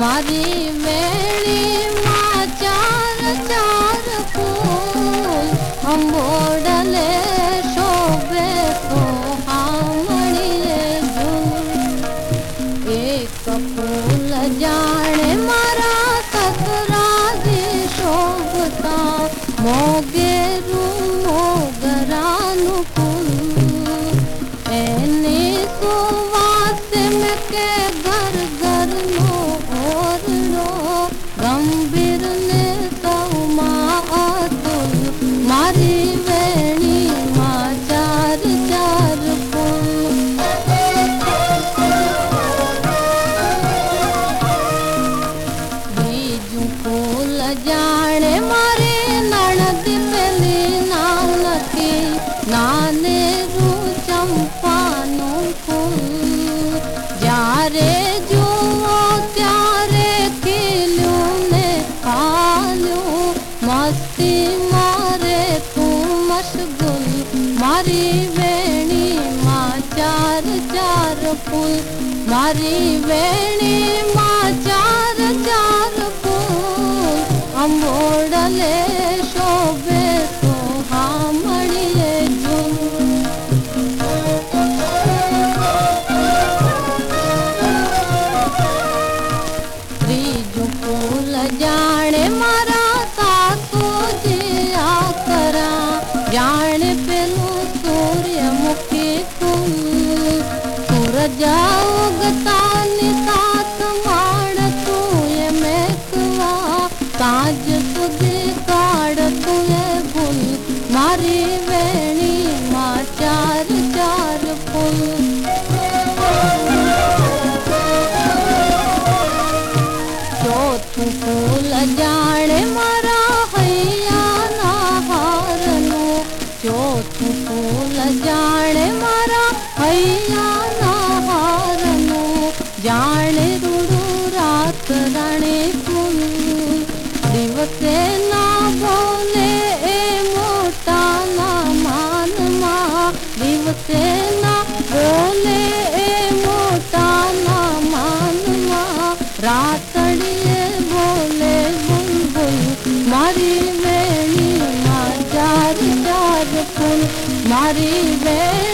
माजी मैली मचार चार को हम बोडाले शोभे को हावनि लेगु ए तो पुल जाने मारा ककरा जे शोभता मो મારી વેણી માં ચાર ચાર ફૂલ મારી વેણી ਚਾਰੇ ਚਾਰ ਚਾਰ ਫੁੱਲ ਜੋ ਜਾਣੇ ਮਾਰਾ ਹਈਆ ਨਾ ਜੋ ਮਾਰਾ ਹਈਆ ਨਾ ਰੂੜੂ ਰਾਤ ਰਾਣੇ ਦਿਵਸੇ मारी मेरी माँ चार चार मारी मेरी